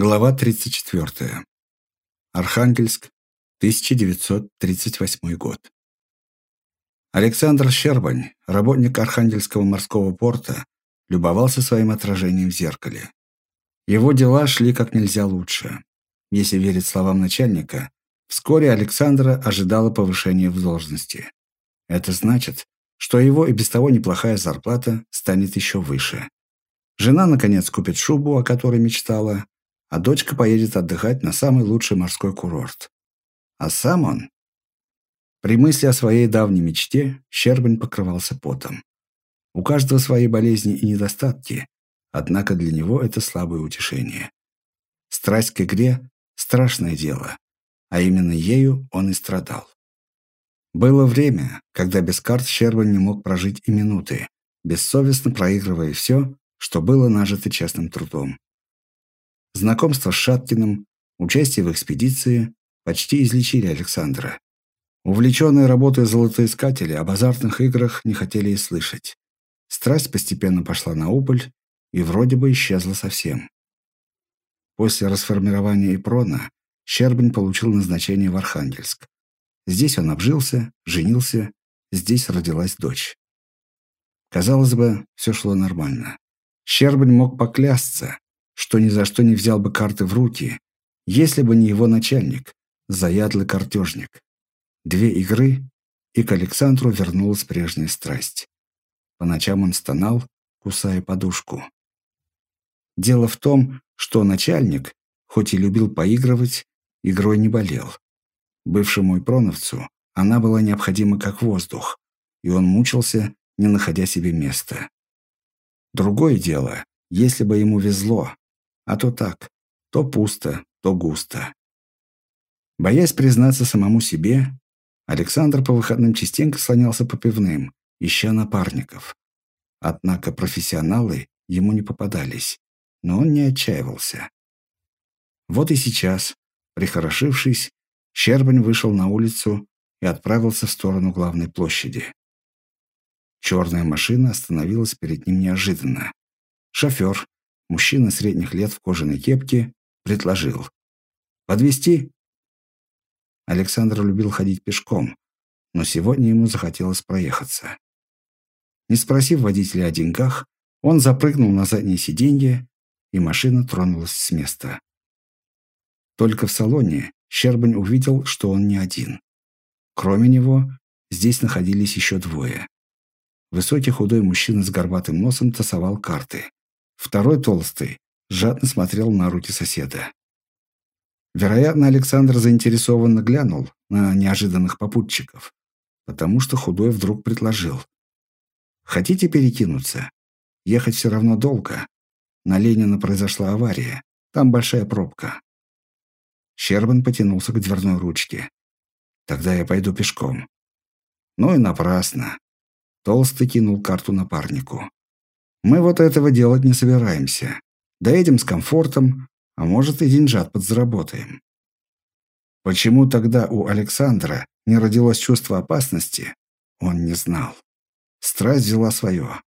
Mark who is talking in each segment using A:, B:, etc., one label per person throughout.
A: Глава 34. Архангельск, 1938 год. Александр Щербань, работник Архангельского морского порта, любовался своим отражением в зеркале. Его дела шли как нельзя лучше. Если верить словам начальника, вскоре Александра ожидало повышения в должности. Это значит, что его и без того неплохая зарплата станет еще выше. Жена, наконец, купит шубу, о которой мечтала, а дочка поедет отдыхать на самый лучший морской курорт. А сам он... При мысли о своей давней мечте Щербань покрывался потом. У каждого свои болезни и недостатки, однако для него это слабое утешение. Страсть к игре – страшное дело, а именно ею он и страдал. Было время, когда без карт Щербань не мог прожить и минуты, бессовестно проигрывая все, что было нажито честным трудом. Знакомство с Шаткиным, участие в экспедиции почти излечили Александра. Увлеченные работой золотоискатели об азартных играх не хотели и слышать. Страсть постепенно пошла на убыль и вроде бы исчезла совсем. После расформирования Ипрона Щербань получил назначение в Архангельск. Здесь он обжился, женился, здесь родилась дочь. Казалось бы, все шло нормально. Щербань мог поклясться, что ни за что не взял бы карты в руки, если бы не его начальник, заядлый картежник. Две игры, и к Александру вернулась прежняя страсть. По ночам он стонал, кусая подушку. Дело в том, что начальник, хоть и любил поигрывать, игрой не болел. Бывшему Ипроновцу она была необходима как воздух, и он мучился, не находя себе места. Другое дело, если бы ему везло, а то так, то пусто, то густо. Боясь признаться самому себе, Александр по выходным частенько слонялся по пивным, ища напарников. Однако профессионалы ему не попадались, но он не отчаивался. Вот и сейчас, прихорошившись, Щербань вышел на улицу и отправился в сторону главной площади. Черная машина остановилась перед ним неожиданно. Шофер, Мужчина средних лет в кожаной кепке предложил. «Подвезти?» Александр любил ходить пешком, но сегодня ему захотелось проехаться. Не спросив водителя о деньгах, он запрыгнул на заднее сиденье, и машина тронулась с места. Только в салоне Щербань увидел, что он не один. Кроме него, здесь находились еще двое. Высокий худой мужчина с горбатым носом тасовал карты. Второй толстый жадно смотрел на руки соседа. Вероятно, Александр заинтересованно глянул на неожиданных попутчиков, потому что худой вдруг предложил. «Хотите перекинуться? Ехать все равно долго. На Ленина произошла авария. Там большая пробка». Щербан потянулся к дверной ручке. «Тогда я пойду пешком». Ну и напрасно. Толстый кинул карту напарнику. Мы вот этого делать не собираемся. Доедем с комфортом, а может и деньжат подзаработаем. Почему тогда у Александра не родилось чувство опасности, он не знал. Страсть взяла свое.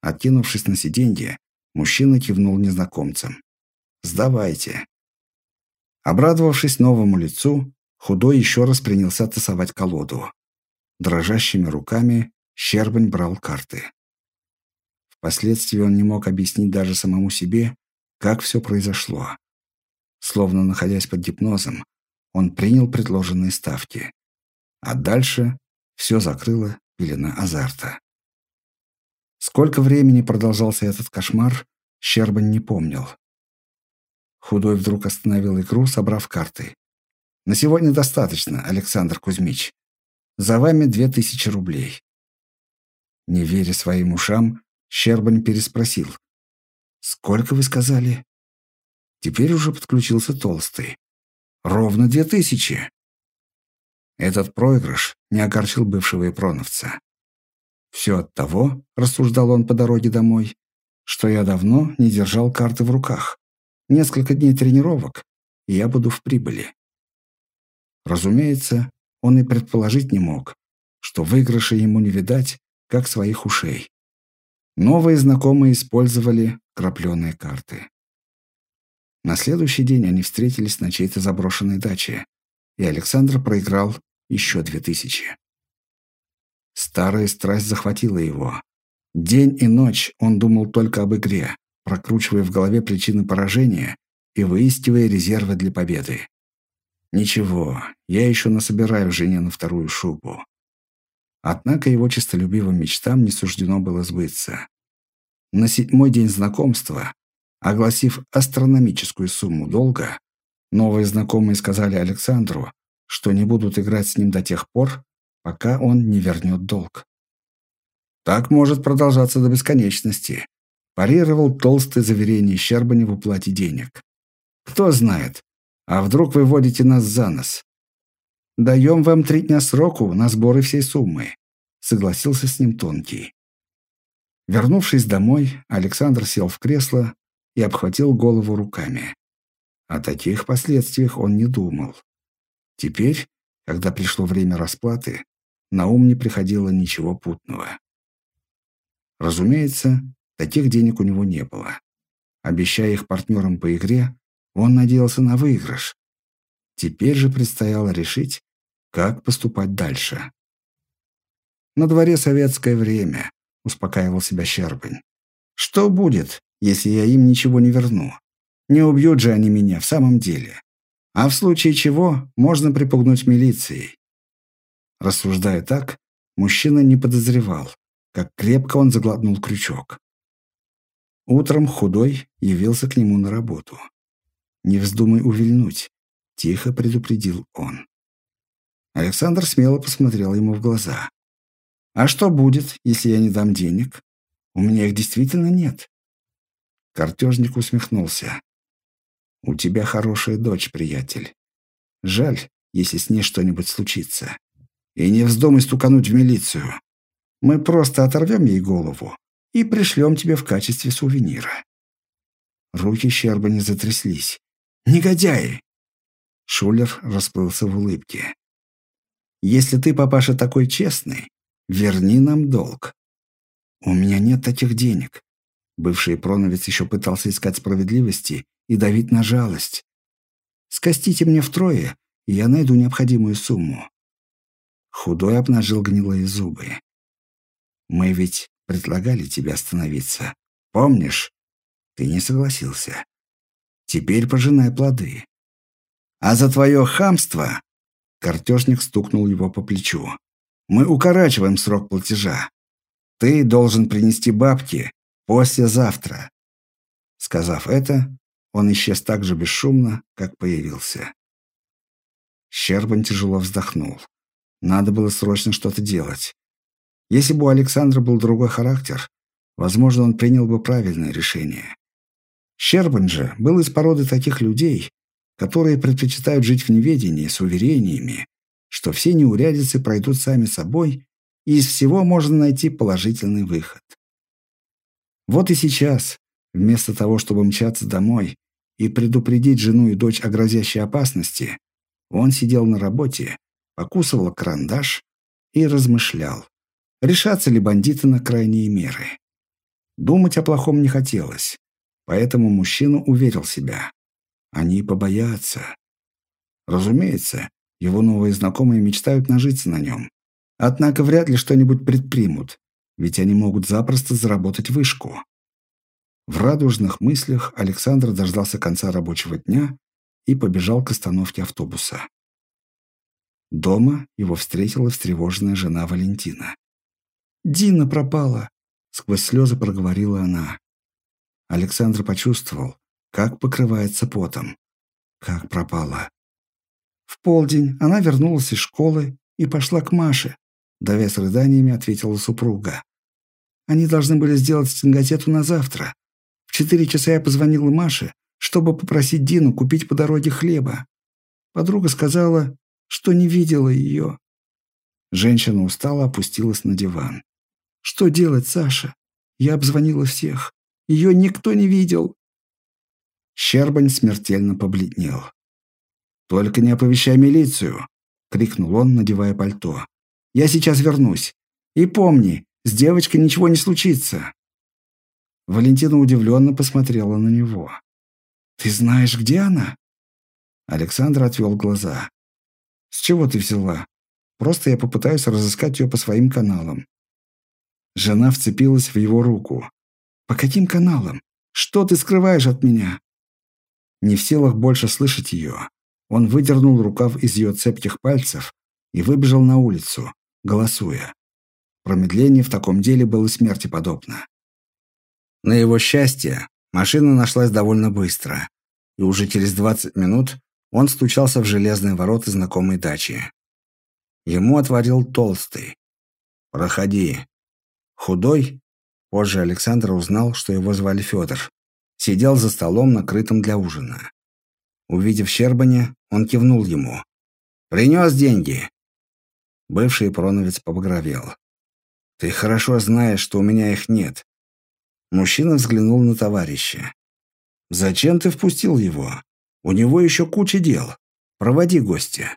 A: Откинувшись на сиденье, мужчина кивнул незнакомцам. «Сдавайте». Обрадовавшись новому лицу, худой еще раз принялся тасовать колоду. Дрожащими руками Щербань брал карты. Впоследствии он не мог объяснить даже самому себе, как все произошло. Словно находясь под гипнозом, он принял предложенные ставки. А дальше все закрыло пелена азарта. Сколько времени продолжался этот кошмар, Щербань не помнил. Худой вдруг остановил игру, собрав карты. «На сегодня достаточно, Александр Кузьмич. За вами две тысячи рублей». Не веря своим ушам, Щербань переспросил. «Сколько вы сказали?» Теперь уже подключился Толстый. «Ровно две тысячи!» Этот проигрыш не огорчил бывшего ипроновца. «Все от того, — рассуждал он по дороге домой, — что я давно не держал карты в руках. Несколько дней тренировок, и я буду в прибыли». Разумеется, он и предположить не мог, что выигрыша ему не видать, как своих ушей. Новые знакомые использовали крапленые карты. На следующий день они встретились на чьей-то заброшенной даче, и Александр проиграл еще две тысячи. Старая страсть захватила его. День и ночь он думал только об игре, прокручивая в голове причины поражения и выискивая резервы для победы. Ничего, я еще насобираю жене на вторую шубу. Однако его честолюбивым мечтам не суждено было сбыться. На седьмой день знакомства, огласив астрономическую сумму долга, новые знакомые сказали Александру, что не будут играть с ним до тех пор, пока он не вернет долг. Так может продолжаться до бесконечности, парировал толстое заверение Щербани в уплате денег. Кто знает, а вдруг вы водите нас за нос? Даем вам три дня сроку на сборы всей суммы, согласился с ним Тонкий. Вернувшись домой, Александр сел в кресло и обхватил голову руками. О таких последствиях он не думал. Теперь, когда пришло время расплаты, на ум не приходило ничего путного. Разумеется, таких денег у него не было. Обещая их партнерам по игре, он надеялся на выигрыш. Теперь же предстояло решить, как поступать дальше. «На дворе советское время», — успокаивал себя Щербань. «Что будет, если я им ничего не верну? Не убьют же они меня в самом деле. А в случае чего можно припугнуть милицией. Рассуждая так, мужчина не подозревал, как крепко он заглотнул крючок. Утром худой явился к нему на работу. «Не вздумай увильнуть», — тихо предупредил он. Александр смело посмотрел ему в глаза. «А что будет, если я не дам денег? У меня их действительно нет». Картежник усмехнулся. «У тебя хорошая дочь, приятель. Жаль, если с ней что-нибудь случится. И не вздумай стукануть в милицию. Мы просто оторвем ей голову и пришлем тебе в качестве сувенира». Руки Щербани затряслись. «Негодяи!» Шулер расплылся в улыбке. «Если ты, папаша, такой честный, верни нам долг. У меня нет таких денег». Бывший проновец еще пытался искать справедливости и давить на жалость. «Скостите мне втрое, и я найду необходимую сумму. Худой обнажил гнилые зубы. «Мы ведь предлагали тебе остановиться. Помнишь? Ты не согласился. Теперь пожинай плоды. А за твое хамство...» Картежник стукнул его по плечу. «Мы укорачиваем срок платежа. Ты должен принести бабки послезавтра». Сказав это, он исчез так же бесшумно, как появился. Щербан тяжело вздохнул. Надо было срочно что-то делать. Если бы у Александра был другой характер, возможно, он принял бы правильное решение. Щербан же был из породы таких людей, которые предпочитают жить в неведении с уверениями, что все неурядицы пройдут сами собой, и из всего можно найти положительный выход. Вот и сейчас, вместо того, чтобы мчаться домой и предупредить жену и дочь о грозящей опасности, он сидел на работе покусывал карандаш и размышлял, решатся ли бандиты на крайние меры. Думать о плохом не хотелось, поэтому мужчина уверил себя. Они побоятся. Разумеется, его новые знакомые мечтают нажиться на нем. Однако вряд ли что-нибудь предпримут, ведь они могут запросто заработать вышку. В радужных мыслях Александр дождался конца рабочего дня и побежал к остановке автобуса. Дома его встретила встревоженная жена Валентина. «Дина пропала!» — сквозь слезы проговорила она. Александр почувствовал, как покрывается потом. Как пропала. В полдень она вернулась из школы и пошла к Маше. Давясь рыданиями, ответила супруга. Они должны были сделать стенгазету на завтра. В четыре часа я позвонила Маше, чтобы попросить Дину купить по дороге хлеба. Подруга сказала, что не видела ее. Женщина устала, опустилась на диван. «Что делать, Саша? Я обзвонила всех. Ее никто не видел». Щербань смертельно побледнел. «Только не оповещай милицию!» — крикнул он, надевая пальто. «Я сейчас вернусь. И помни, с девочкой ничего не случится». Валентина удивленно посмотрела на него. «Ты знаешь, где она?» Александр отвел глаза. «С чего ты взяла? Просто я попытаюсь разыскать ее по своим каналам». Жена вцепилась в его руку. «По каким каналам? Что ты скрываешь от меня?» Не в силах больше слышать ее, он выдернул рукав из ее цепких пальцев и выбежал на улицу, голосуя. Промедление в таком деле было смерти подобно. На его счастье, машина нашлась довольно быстро, и уже через 20 минут он стучался в железные ворота знакомой дачи. Ему отворил толстый. «Проходи». Худой, позже Александр узнал, что его звали Федор, сидел за столом, накрытым для ужина. Увидев Щербаня, он кивнул ему. «Принес деньги?» Бывший проновец побагровел. «Ты хорошо знаешь, что у меня их нет». Мужчина взглянул на товарища. «Зачем ты впустил его? У него еще куча дел. Проводи гостя».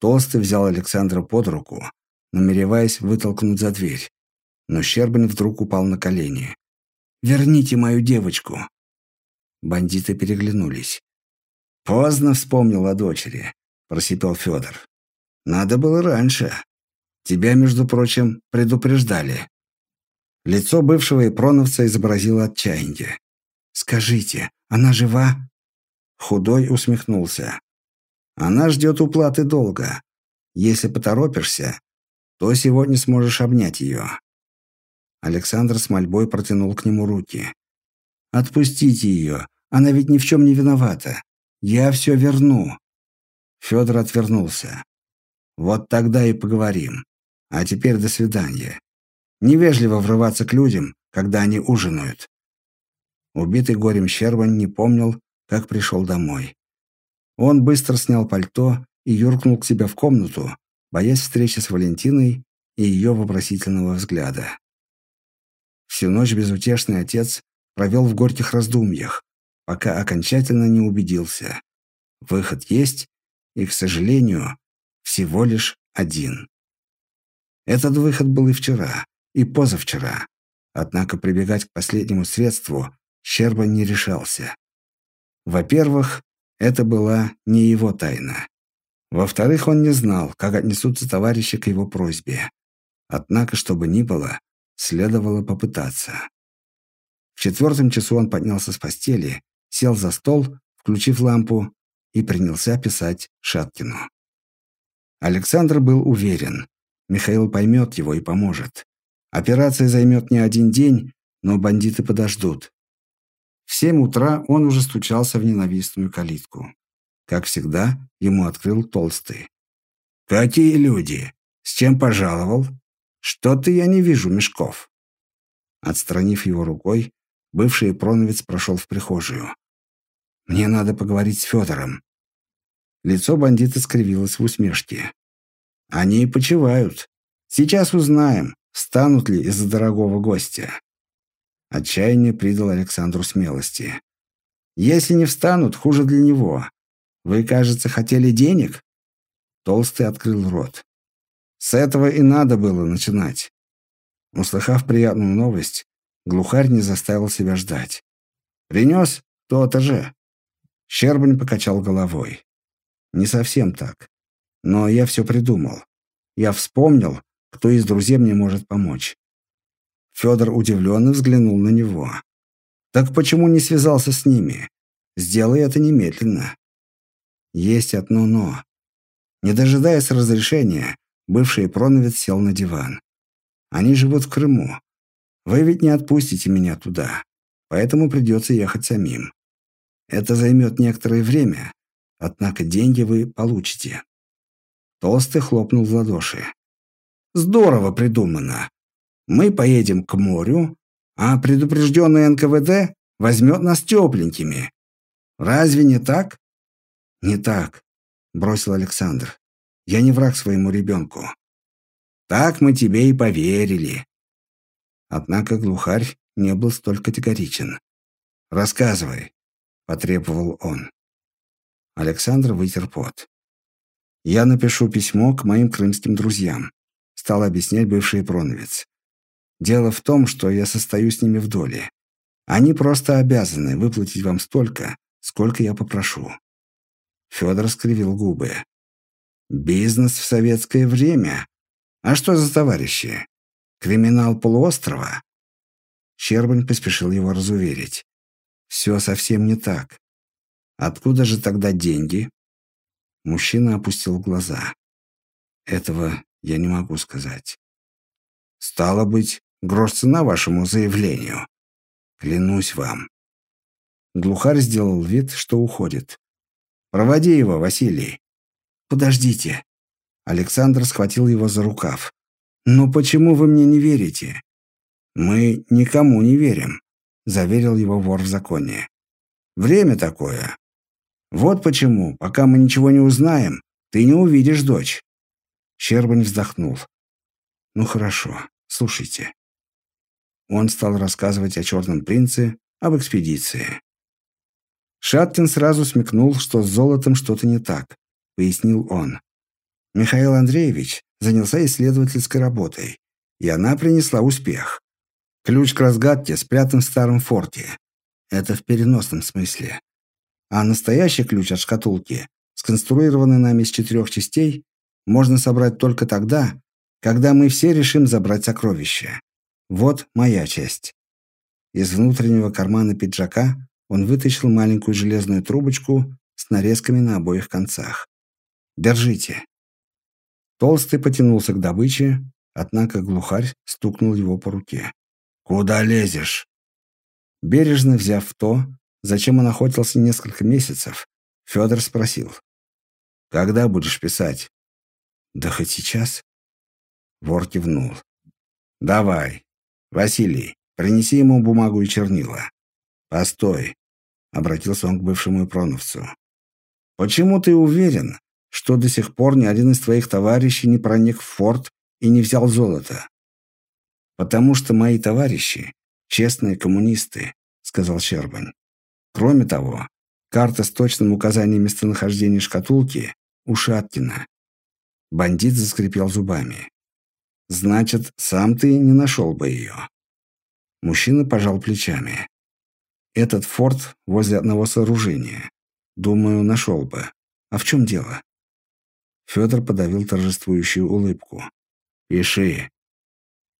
A: Толстый взял Александра под руку, намереваясь вытолкнуть за дверь. Но Щербин вдруг упал на колени. «Верните мою девочку!» Бандиты переглянулись. «Поздно вспомнил о дочери», — просипел Федор. «Надо было раньше. Тебя, между прочим, предупреждали». Лицо бывшего ипроновца изобразило отчаяние. «Скажите, она жива?» Худой усмехнулся. «Она ждет уплаты долга. Если поторопишься, то сегодня сможешь обнять ее». Александр с мольбой протянул к нему руки. «Отпустите ее, она ведь ни в чем не виновата. Я все верну». Федор отвернулся. «Вот тогда и поговорим. А теперь до свидания. Невежливо врываться к людям, когда они ужинают». Убитый горем Щербань не помнил, как пришел домой. Он быстро снял пальто и юркнул к себе в комнату, боясь встречи с Валентиной и ее вопросительного взгляда. Всю ночь безутешный отец провел в горьких раздумьях, пока окончательно не убедился. Выход есть, и, к сожалению, всего лишь один. Этот выход был и вчера, и позавчера. Однако прибегать к последнему средству Щерба не решался. Во-первых, это была не его тайна. Во-вторых, он не знал, как отнесутся товарищи к его просьбе. Однако, чтобы ни было, следовало попытаться. В четвертом часу он поднялся с постели, сел за стол, включив лампу, и принялся писать Шаткину. Александр был уверен, Михаил поймет его и поможет. Операция займет не один день, но бандиты подождут. В семь утра он уже стучался в ненавистную калитку. Как всегда, ему открыл Толстый. «Какие люди? С чем пожаловал? Что-то я не вижу мешков». Отстранив его рукой, бывший проновец прошел в прихожую. «Мне надо поговорить с Федором». Лицо бандита скривилось в усмешке. «Они и почивают. Сейчас узнаем, встанут ли из-за дорогого гостя». Отчаяние придало Александру смелости. «Если не встанут, хуже для него. Вы, кажется, хотели денег?» Толстый открыл рот. С этого и надо было начинать. Услыхав приятную новость, глухарь не заставил себя ждать. «Принес? То-то же!» Щербань покачал головой. «Не совсем так. Но я все придумал. Я вспомнил, кто из друзей мне может помочь. Федор удивленно взглянул на него. «Так почему не связался с ними? Сделай это немедленно». Есть одно «но». Не дожидаясь разрешения, бывший проновец сел на диван. «Они живут в Крыму. Вы ведь не отпустите меня туда, поэтому придется ехать самим. Это займет некоторое время, однако деньги вы получите». Толстый хлопнул в ладоши. «Здорово придумано. Мы поедем к морю, а предупрежденный НКВД возьмет нас тепленькими. Разве не так? Не так, бросил Александр. Я не враг своему ребенку. Так мы тебе и поверили. Однако глухарь не был столь категоричен. «Рассказывай», — потребовал он. Александр вытер пот. «Я напишу письмо к моим крымским друзьям», — стал объяснять бывший проновец. Дело в том, что я состою с ними в доле. Они просто обязаны выплатить вам столько, сколько я попрошу. Федор скривил губы. Бизнес в советское время? А что за товарищи? Криминал полуострова? Щербань поспешил его разуверить. Все совсем не так. Откуда же тогда деньги? Мужчина опустил глаза. Этого я не могу сказать. Стало быть, грош цена вашему заявлению. Клянусь вам. Глухарь сделал вид, что уходит. Проводи его, Василий. Подождите. Александр схватил его за рукав. Но почему вы мне не верите? Мы никому не верим, заверил его вор в законе. Время такое. Вот почему, пока мы ничего не узнаем, ты не увидишь дочь. Щербань вздохнул. Ну хорошо, слушайте. Он стал рассказывать о черном принце, об экспедиции. Шаткин сразу смекнул, что с золотом что-то не так, пояснил он. Михаил Андреевич занялся исследовательской работой, и она принесла успех. Ключ к разгадке спрятан в старом форте. Это в переносном смысле. А настоящий ключ от шкатулки, сконструированный нами из четырех частей, можно собрать только тогда, когда мы все решим забрать сокровище. Вот моя часть. Из внутреннего кармана пиджака он вытащил маленькую железную трубочку с нарезками на обоих концах. Держите. Толстый потянулся к добыче, однако глухарь стукнул его по руке. Куда лезешь? Бережно взяв то, зачем он охотился несколько месяцев, Федор спросил. «Когда будешь писать?» «Да хоть сейчас». Вор кивнул. «Давай. Василий, принеси ему бумагу и чернила». «Постой», — обратился он к бывшему проновцу. «Почему ты уверен, что до сих пор ни один из твоих товарищей не проник в форт и не взял золото?» «Потому что мои товарищи — честные коммунисты», — сказал Щербань. Кроме того, карта с точным указанием местонахождения шкатулки у Шаткина. Бандит заскрипел зубами. «Значит, сам ты не нашел бы ее». Мужчина пожал плечами. «Этот форт возле одного сооружения. Думаю, нашел бы. А в чем дело?» Федор подавил торжествующую улыбку. «Пиши».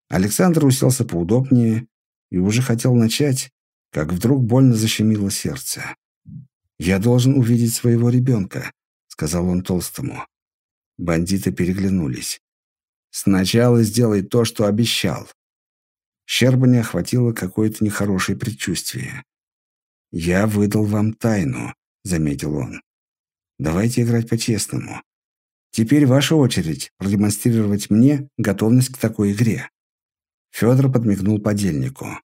A: Александр уселся поудобнее и уже хотел начать, как вдруг больно защемило сердце. «Я должен увидеть своего ребенка», — сказал он Толстому. Бандиты переглянулись. «Сначала сделай то, что обещал». Щербаня охватило какое-то нехорошее предчувствие. «Я выдал вам тайну», — заметил он. «Давайте играть по-честному. Теперь ваша очередь продемонстрировать мне готовность к такой игре». Федор подмигнул подельнику.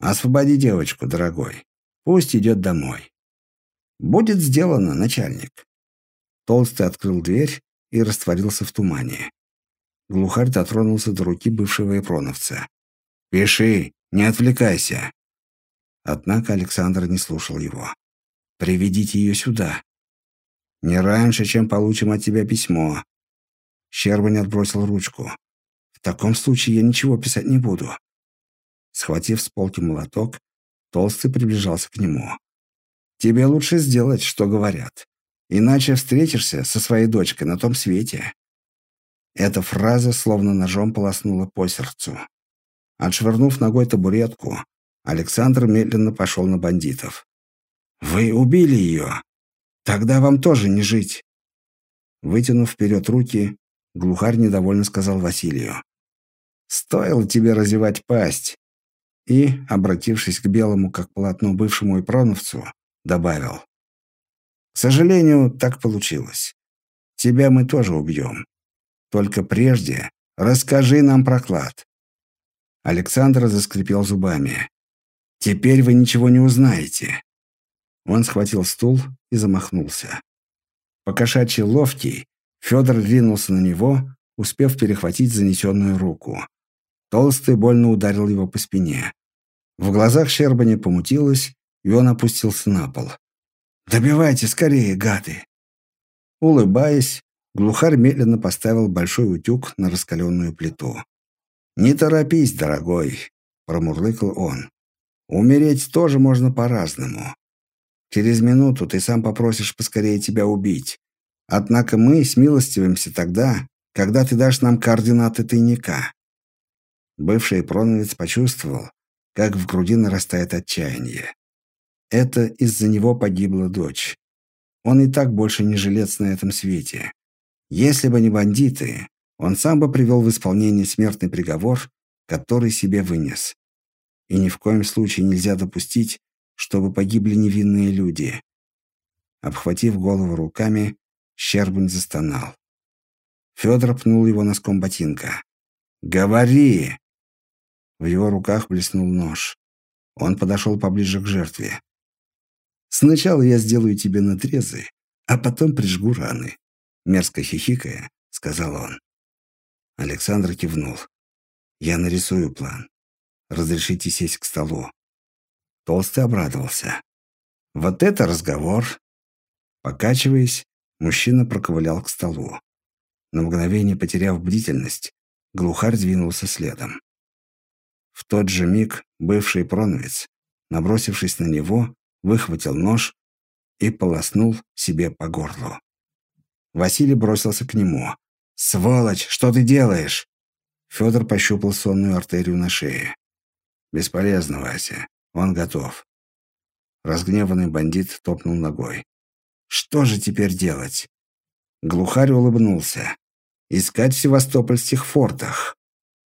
A: Освободи девочку, дорогой. Пусть идет домой. Будет сделано, начальник. Толстый открыл дверь и растворился в тумане. Глухарь дотронулся до руки бывшего эпроновца. «Пиши, не отвлекайся!» Однако Александр не слушал его. «Приведите ее сюда!» «Не раньше, чем получим от тебя письмо!» Щербань отбросил ручку. «В таком случае я ничего писать не буду. Схватив с полки молоток, Толстый приближался к нему. «Тебе лучше сделать, что говорят. Иначе встретишься со своей дочкой на том свете». Эта фраза словно ножом полоснула по сердцу. Отшвырнув ногой табуретку, Александр медленно пошел на бандитов. «Вы убили ее! Тогда вам тоже не жить!» Вытянув вперед руки, глухарь недовольно сказал Василию. «Стоило тебе разевать пасть и, обратившись к белому как полотно бывшему ипроновцу, добавил. «К сожалению, так получилось. Тебя мы тоже убьем. Только прежде расскажи нам про клад». Александр заскрипел зубами. «Теперь вы ничего не узнаете». Он схватил стул и замахнулся. Покошачий ловкий, Федор ринулся на него, успев перехватить занесенную руку. Толстый больно ударил его по спине. В глазах Щербани помутилось, и он опустился на пол. «Добивайте скорее, гады!» Улыбаясь, глухарь медленно поставил большой утюг на раскаленную плиту. «Не торопись, дорогой», — промурлыкал он. «Умереть тоже можно по-разному. Через минуту ты сам попросишь поскорее тебя убить. Однако мы смилостивимся тогда, когда ты дашь нам координаты тайника». Бывший проновец почувствовал, как в груди нарастает отчаяние. Это из-за него погибла дочь. Он и так больше не жилец на этом свете. Если бы не бандиты, он сам бы привел в исполнение смертный приговор, который себе вынес. И ни в коем случае нельзя допустить, чтобы погибли невинные люди. Обхватив голову руками, Щербань застонал. Федор пнул его носком ботинка. «Говори!» В его руках блеснул нож. Он подошел поближе к жертве. «Сначала я сделаю тебе надрезы, а потом прижгу раны», мерзко хихикая, сказал он. Александр кивнул. «Я нарисую план. Разрешите сесть к столу». Толстый обрадовался. «Вот это разговор!» Покачиваясь, мужчина проковылял к столу. На мгновение потеряв бдительность, глухарь двинулся следом. В тот же миг бывший проновец, набросившись на него, выхватил нож и полоснул себе по горлу. Василий бросился к нему. «Сволочь, что ты делаешь?» Федор пощупал сонную артерию на шее. «Бесполезно, Вася. Он готов». Разгневанный бандит топнул ногой. «Что же теперь делать?» Глухарь улыбнулся. «Искать в севастопольских фортах.